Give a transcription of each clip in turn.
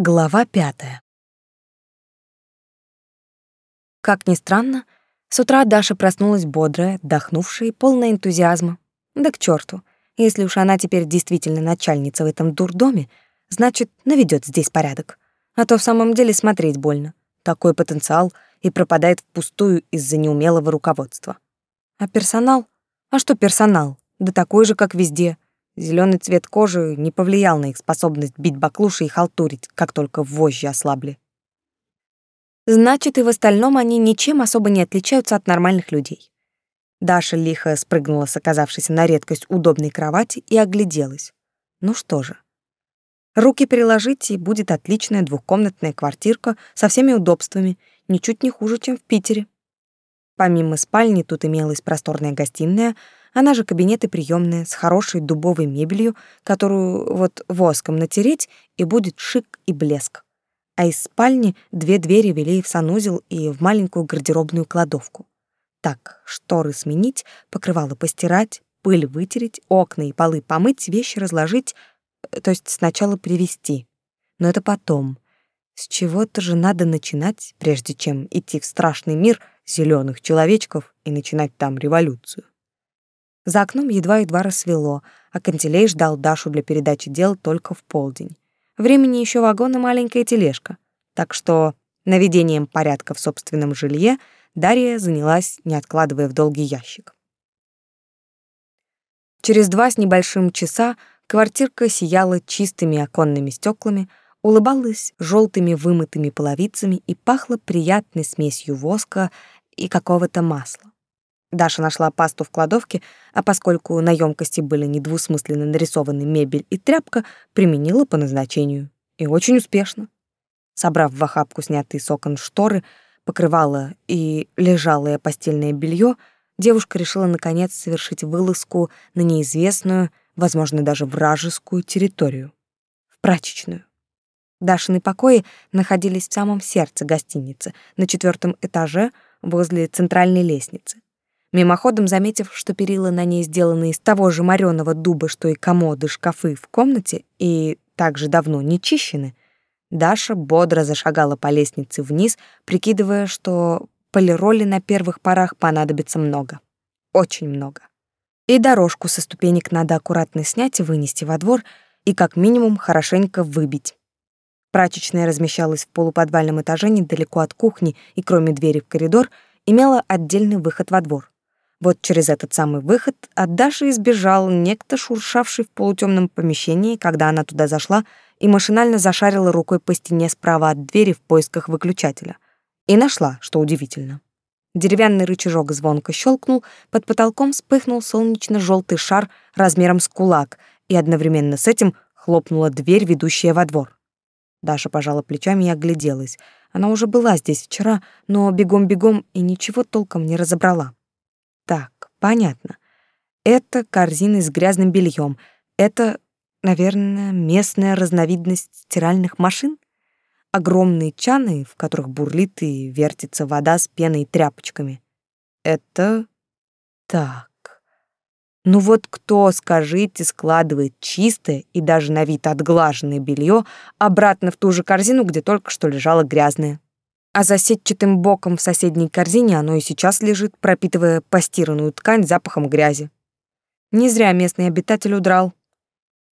Глава пятая. Как ни странно, с утра Даша проснулась бодрая, отдохнувшая и полная энтузиазма. Да к черту, если уж она теперь действительно начальница в этом дурдоме, значит, наведет здесь порядок. А то в самом деле смотреть больно. Такой потенциал и пропадает впустую из-за неумелого руководства. А персонал? А что персонал? Да такой же, как везде — Зеленый цвет кожи не повлиял на их способность бить баклуши и халтурить, как только вожжи ослабли. Значит, и в остальном они ничем особо не отличаются от нормальных людей. Даша лихо спрыгнула с оказавшейся на редкость удобной кровати и огляделась. Ну что же. Руки приложить, и будет отличная двухкомнатная квартирка со всеми удобствами, ничуть не хуже, чем в Питере. Помимо спальни тут имелась просторная гостиная, она же кабинет и приемная с хорошей дубовой мебелью, которую вот воском натереть, и будет шик и блеск. А из спальни две двери вели в санузел и в маленькую гардеробную кладовку. Так, шторы сменить, покрывало постирать, пыль вытереть, окна и полы помыть, вещи разложить, э, то есть сначала привести. Но это потом. С чего-то же надо начинать, прежде чем идти в страшный мир зеленых человечков и начинать там революцию. За окном едва-едва рассвело, а Кантелей ждал Дашу для передачи дел только в полдень. Времени еще вагон и маленькая тележка. Так что наведением порядка в собственном жилье Дарья занялась, не откладывая в долгий ящик. Через два с небольшим часа квартирка сияла чистыми оконными стеклами, улыбалась желтыми вымытыми половицами и пахла приятной смесью воска и какого-то масла. Даша нашла пасту в кладовке, а поскольку на емкости были недвусмысленно нарисованы мебель и тряпка, применила по назначению. И очень успешно. Собрав в охапку снятые с окон шторы, покрывало и лежалое постельное белье, девушка решила наконец совершить вылазку на неизвестную, возможно, даже вражескую территорию. В прачечную. Дашины покои находились в самом сердце гостиницы, на четвертом этаже возле центральной лестницы. Мимоходом заметив, что перила на ней сделаны из того же морёного дуба, что и комоды, шкафы в комнате, и также давно не чищены, Даша бодро зашагала по лестнице вниз, прикидывая, что полироли на первых порах понадобится много. Очень много. И дорожку со ступенек надо аккуратно снять и вынести во двор, и как минимум хорошенько выбить. Прачечная размещалась в полуподвальном этаже недалеко от кухни и кроме двери в коридор имела отдельный выход во двор. Вот через этот самый выход от Даши избежал некто, шуршавший в полутемном помещении, когда она туда зашла и машинально зашарила рукой по стене справа от двери в поисках выключателя. И нашла, что удивительно. Деревянный рычажок звонко щелкнул, под потолком вспыхнул солнечно-желтый шар размером с кулак, и одновременно с этим хлопнула дверь, ведущая во двор. Даша пожала плечами и огляделась. Она уже была здесь вчера, но бегом-бегом и ничего толком не разобрала. Так, понятно. Это корзины с грязным бельем. Это, наверное, местная разновидность стиральных машин? Огромные чаны, в которых бурлит и вертится вода с пеной и тряпочками. Это... Так. Ну вот кто, скажите, складывает чистое и даже на вид отглаженное белье обратно в ту же корзину, где только что лежало грязное? А за сетчатым боком в соседней корзине оно и сейчас лежит, пропитывая постиранную ткань запахом грязи. Не зря местный обитатель удрал.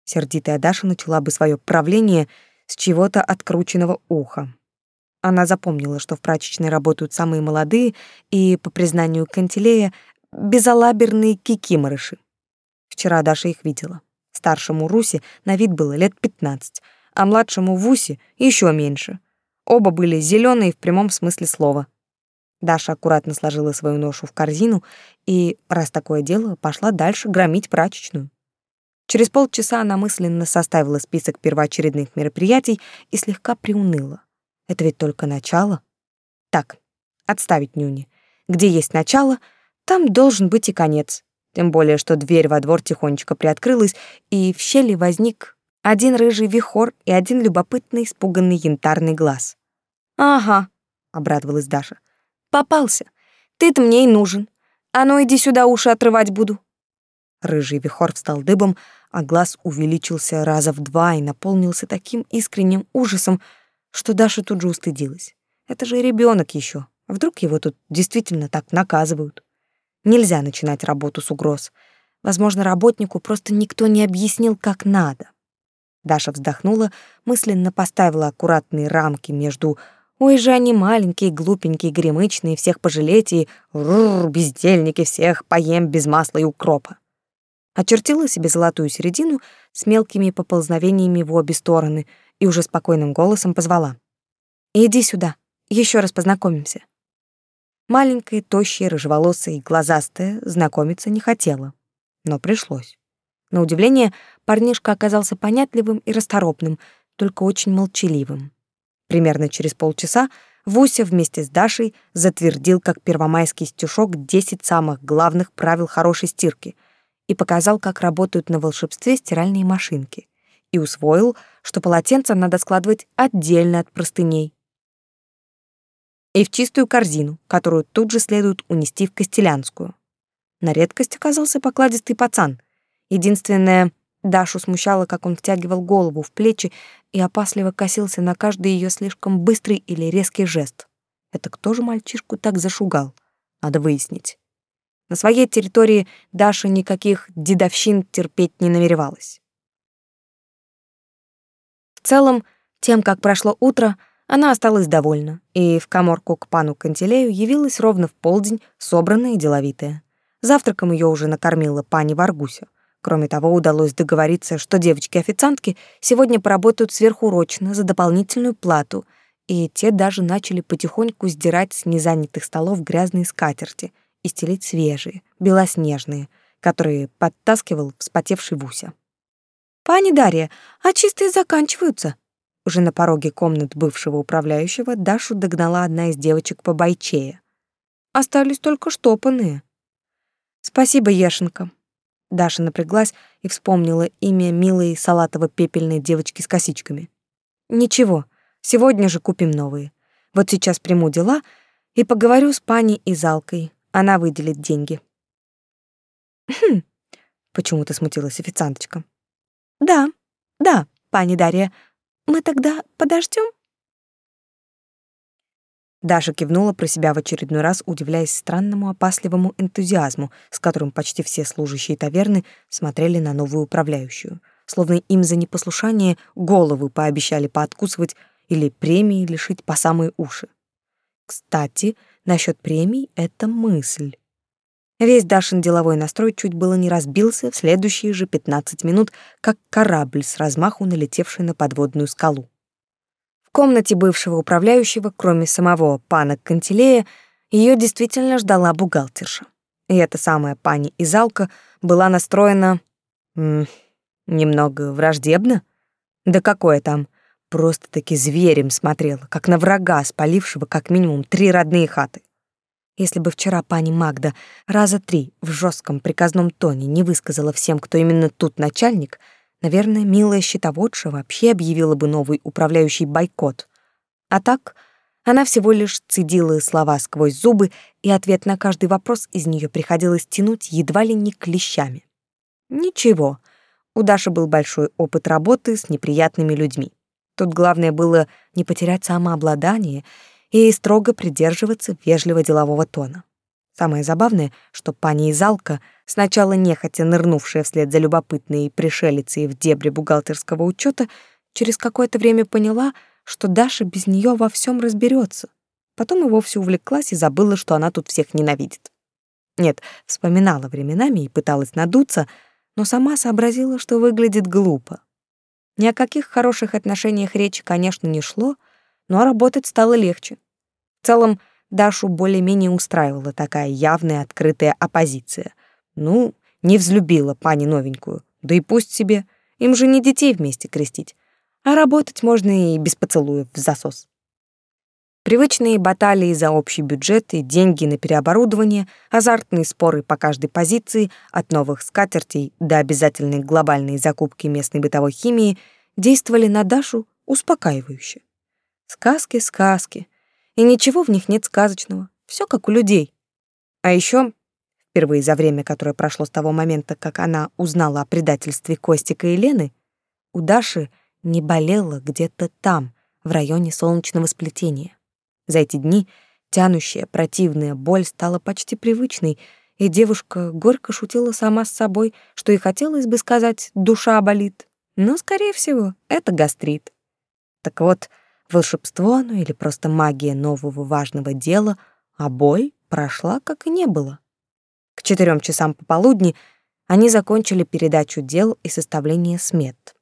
Сердитая Даша начала бы свое правление с чего-то открученного уха. Она запомнила, что в прачечной работают самые молодые и, по признанию Кантилея, безалаберные кикиморыши. Вчера Даша их видела. Старшему Руси на вид было лет пятнадцать, а младшему Вусе еще меньше — Оба были зеленые в прямом смысле слова. Даша аккуратно сложила свою ношу в корзину и, раз такое дело, пошла дальше громить прачечную. Через полчаса она мысленно составила список первоочередных мероприятий и слегка приуныла. Это ведь только начало. Так, отставить нюни. Где есть начало, там должен быть и конец. Тем более, что дверь во двор тихонечко приоткрылась, и в щели возник один рыжий вихор и один любопытный испуганный янтарный глаз. «Ага», — обрадовалась Даша. «Попался. Ты-то мне и нужен. А ну иди сюда, уши отрывать буду». Рыжий вихор встал дыбом, а глаз увеличился раза в два и наполнился таким искренним ужасом, что Даша тут же устыдилась. Это же ребенок еще. Вдруг его тут действительно так наказывают? Нельзя начинать работу с угроз. Возможно, работнику просто никто не объяснил, как надо. Даша вздохнула, мысленно поставила аккуратные рамки между «Ой же они маленькие, глупенькие, гремычные, всех пожалеть» и «Рррр, бездельники всех, поем без масла и укропа». Очертила себе золотую середину с мелкими поползновениями в обе стороны и уже спокойным голосом позвала. «Иди сюда, еще раз познакомимся». Маленькая, тощая, рыжеволосая и глазастая знакомиться не хотела, но пришлось. На удивление, парнишка оказался понятливым и расторопным, только очень молчаливым. Примерно через полчаса Вуся вместе с Дашей затвердил как первомайский стишок 10 самых главных правил хорошей стирки и показал, как работают на волшебстве стиральные машинки, и усвоил, что полотенца надо складывать отдельно от простыней, и в чистую корзину, которую тут же следует унести в Костелянскую. На редкость оказался покладистый пацан. Единственное, Дашу смущало, как он втягивал голову в плечи и опасливо косился на каждый ее слишком быстрый или резкий жест. Это кто же мальчишку так зашугал? Надо выяснить. На своей территории Даша никаких дедовщин терпеть не намеревалась. В целом, тем, как прошло утро, она осталась довольна, и в каморку к пану Кантилею явилась ровно в полдень, собранная и деловитая. Завтраком ее уже накормила пани Варгуся. Кроме того, удалось договориться, что девочки-официантки сегодня поработают сверхурочно за дополнительную плату, и те даже начали потихоньку сдирать с незанятых столов грязные скатерти и стелить свежие, белоснежные, которые подтаскивал вспотевший Вуся. «Пани Дарья, а чистые заканчиваются», уже на пороге комнат бывшего управляющего Дашу догнала одна из девочек по бойчее. Остались только штопанные. Спасибо, Ешенка. Даша напряглась и вспомнила имя милой салатово-пепельной девочки с косичками. Ничего, сегодня же купим новые. Вот сейчас приму дела и поговорю с пани Изалкой. Она выделит деньги. Хм. Почему-то смутилась официанточка. Да, да, пани Дарья, мы тогда подождем? Даша кивнула про себя в очередной раз, удивляясь странному опасливому энтузиазму, с которым почти все служащие таверны смотрели на новую управляющую, словно им за непослушание головы пообещали пооткусывать или премии лишить по самые уши. Кстати, насчет премий — это мысль. Весь Дашин деловой настрой чуть было не разбился в следующие же 15 минут, как корабль с размаху налетевший на подводную скалу. Комнате бывшего управляющего, кроме самого пана Кантилея, ее действительно ждала бухгалтерша. И эта самая пани Изалка была настроена... М -м, немного враждебно? Да какое там? Просто-таки зверем смотрела, как на врага, спалившего как минимум три родные хаты. Если бы вчера пани Магда раза три в жестком приказном тоне не высказала всем, кто именно тут начальник, наверное, милая счетоводша вообще объявила бы новый управляющий бойкот. А так она всего лишь цедила слова сквозь зубы, и ответ на каждый вопрос из нее приходилось тянуть едва ли не клещами. Ничего, у Даши был большой опыт работы с неприятными людьми. Тут главное было не потерять самообладание — и строго придерживаться вежливо делового тона. Самое забавное, что пани Изалка, сначала нехотя нырнувшая вслед за любопытной пришелицей в дебри бухгалтерского учета, через какое-то время поняла, что Даша без нее во всем разберется. Потом и вовсе увлеклась и забыла, что она тут всех ненавидит. Нет, вспоминала временами и пыталась надуться, но сама сообразила, что выглядит глупо. Ни о каких хороших отношениях речи, конечно, не шло, но работать стало легче. В целом, Дашу более-менее устраивала такая явная открытая оппозиция. Ну, не взлюбила пани новенькую, да и пусть себе, им же не детей вместе крестить, а работать можно и без поцелуев в засос. Привычные баталии за общий бюджет и деньги на переоборудование, азартные споры по каждой позиции, от новых скатертей до обязательной глобальной закупки местной бытовой химии, действовали на Дашу успокаивающе. Сказки, сказки. И ничего в них нет сказочного. Все как у людей. А еще впервые за время, которое прошло с того момента, как она узнала о предательстве Костика и Лены, у Даши не болело где-то там, в районе солнечного сплетения. За эти дни тянущая, противная боль стала почти привычной, и девушка горько шутила сама с собой, что и хотелось бы сказать «душа болит», но, скорее всего, это гастрит. Так вот, волшебство оно или просто магия нового важного дела, а боль прошла, как и не было. К четырем часам пополудни они закончили передачу дел и составление смет.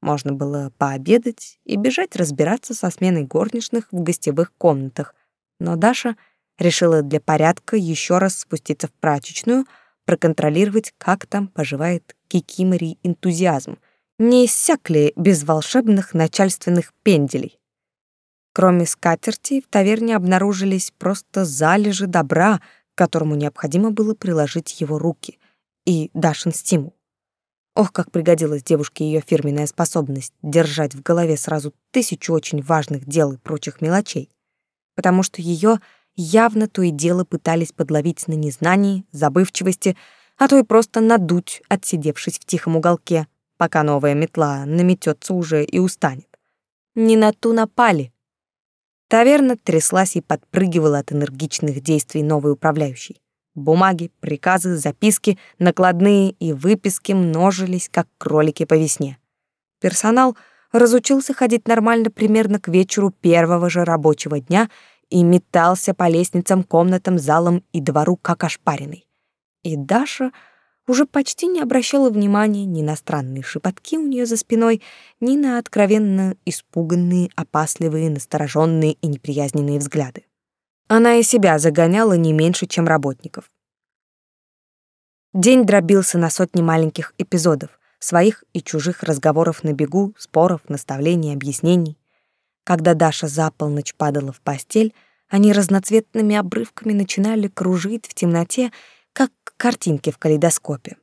Можно было пообедать и бежать разбираться со сменой горничных в гостевых комнатах, но Даша решила для порядка еще раз спуститься в прачечную, проконтролировать, как там поживает Кикимори энтузиазм, не иссяк ли без волшебных начальственных пенделей. Кроме скатерти, в таверне обнаружились просто залежи добра, к которому необходимо было приложить его руки, и Дашин стимул. Ох, как пригодилась девушке ее фирменная способность держать в голове сразу тысячу очень важных дел и прочих мелочей, потому что ее явно то и дело пытались подловить на незнании, забывчивости, а то и просто надуть, отсидевшись в тихом уголке, пока новая метла наметется уже и устанет. Не на ту напали. Таверна тряслась и подпрыгивала от энергичных действий новой управляющей. Бумаги, приказы, записки, накладные и выписки множились, как кролики по весне. Персонал разучился ходить нормально примерно к вечеру первого же рабочего дня и метался по лестницам, комнатам, залам и двору, как ошпаренный. И Даша уже почти не обращала внимания ни на странные шепотки у нее за спиной, ни на откровенно испуганные, опасливые, настороженные и неприязненные взгляды. Она и себя загоняла не меньше, чем работников. День дробился на сотни маленьких эпизодов, своих и чужих разговоров на бегу, споров, наставлений, объяснений. Когда Даша за полночь падала в постель, они разноцветными обрывками начинали кружить в темноте, картинки в калейдоскопе.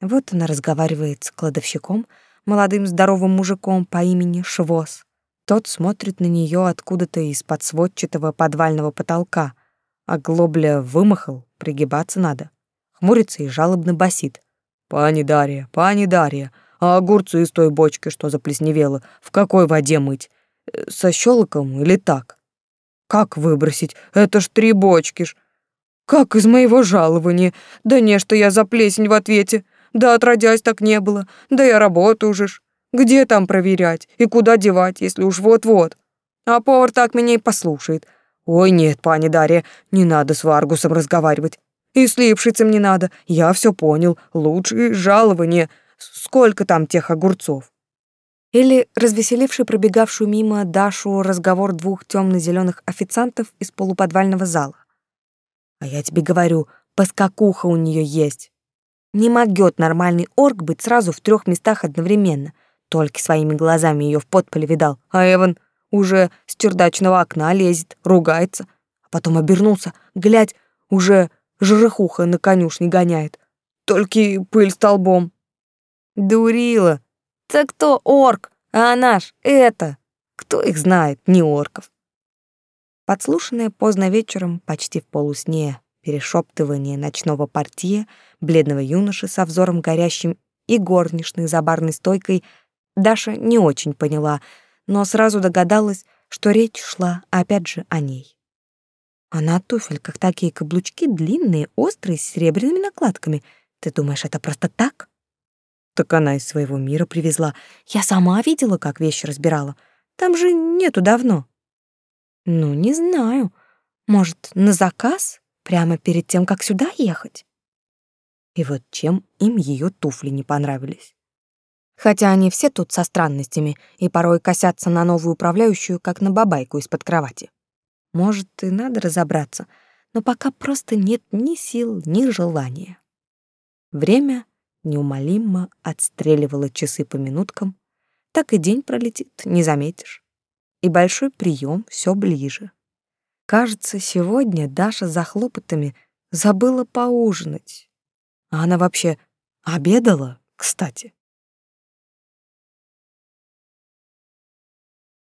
Вот она разговаривает с кладовщиком, молодым здоровым мужиком по имени Швоз. Тот смотрит на нее откуда-то из-под сводчатого подвального потолка, а глобля вымахал, пригибаться надо. Хмурится и жалобно басит. «Пани Дарья, пани Дарья, а огурцы из той бочки, что заплесневело, в какой воде мыть? Э, со щелоком или так? Как выбросить? Это ж три бочки ж. Как из моего жалования? Да не, что я за плесень в ответе. Да отродясь так не было. Да я работаю уже ж. Где там проверять? И куда девать, если уж вот-вот? А повар так меня и послушает. Ой, нет, пани Дарья, не надо с Варгусом разговаривать. И с Липшицем не надо. Я все понял. Лучше жалование. Сколько там тех огурцов? Или развеселивший пробегавшую мимо Дашу разговор двух темно-зеленых официантов из полуподвального зала. А я тебе говорю, поскакуха у нее есть. Не могет нормальный орк быть сразу в трех местах одновременно — только своими глазами ее в подполе видал, а Эван уже с чердачного окна лезет, ругается, а потом обернулся, глядь, уже жрыхуха на конюшне гоняет. Только пыль столбом. Дурила. Так кто орк, а наш это? Кто их знает, не орков. Подслушанное поздно вечером, почти в полусне, перешептывание ночного портье, бледного юноши со взором горящим и горничной за барной стойкой Даша не очень поняла, но сразу догадалась, что речь шла опять же о ней. А на туфельках такие каблучки длинные, острые, с серебряными накладками. Ты думаешь, это просто так? Так она из своего мира привезла. Я сама видела, как вещи разбирала. Там же нету давно. Ну, не знаю. Может, на заказ? Прямо перед тем, как сюда ехать? И вот чем им ее туфли не понравились. Хотя они все тут со странностями и порой косятся на новую управляющую, как на бабайку из-под кровати. Может, и надо разобраться, но пока просто нет ни сил, ни желания. Время неумолимо отстреливало часы по минуткам, так и день пролетит, не заметишь. И большой прием все ближе. Кажется, сегодня Даша за хлопотами забыла поужинать. А она вообще обедала, кстати.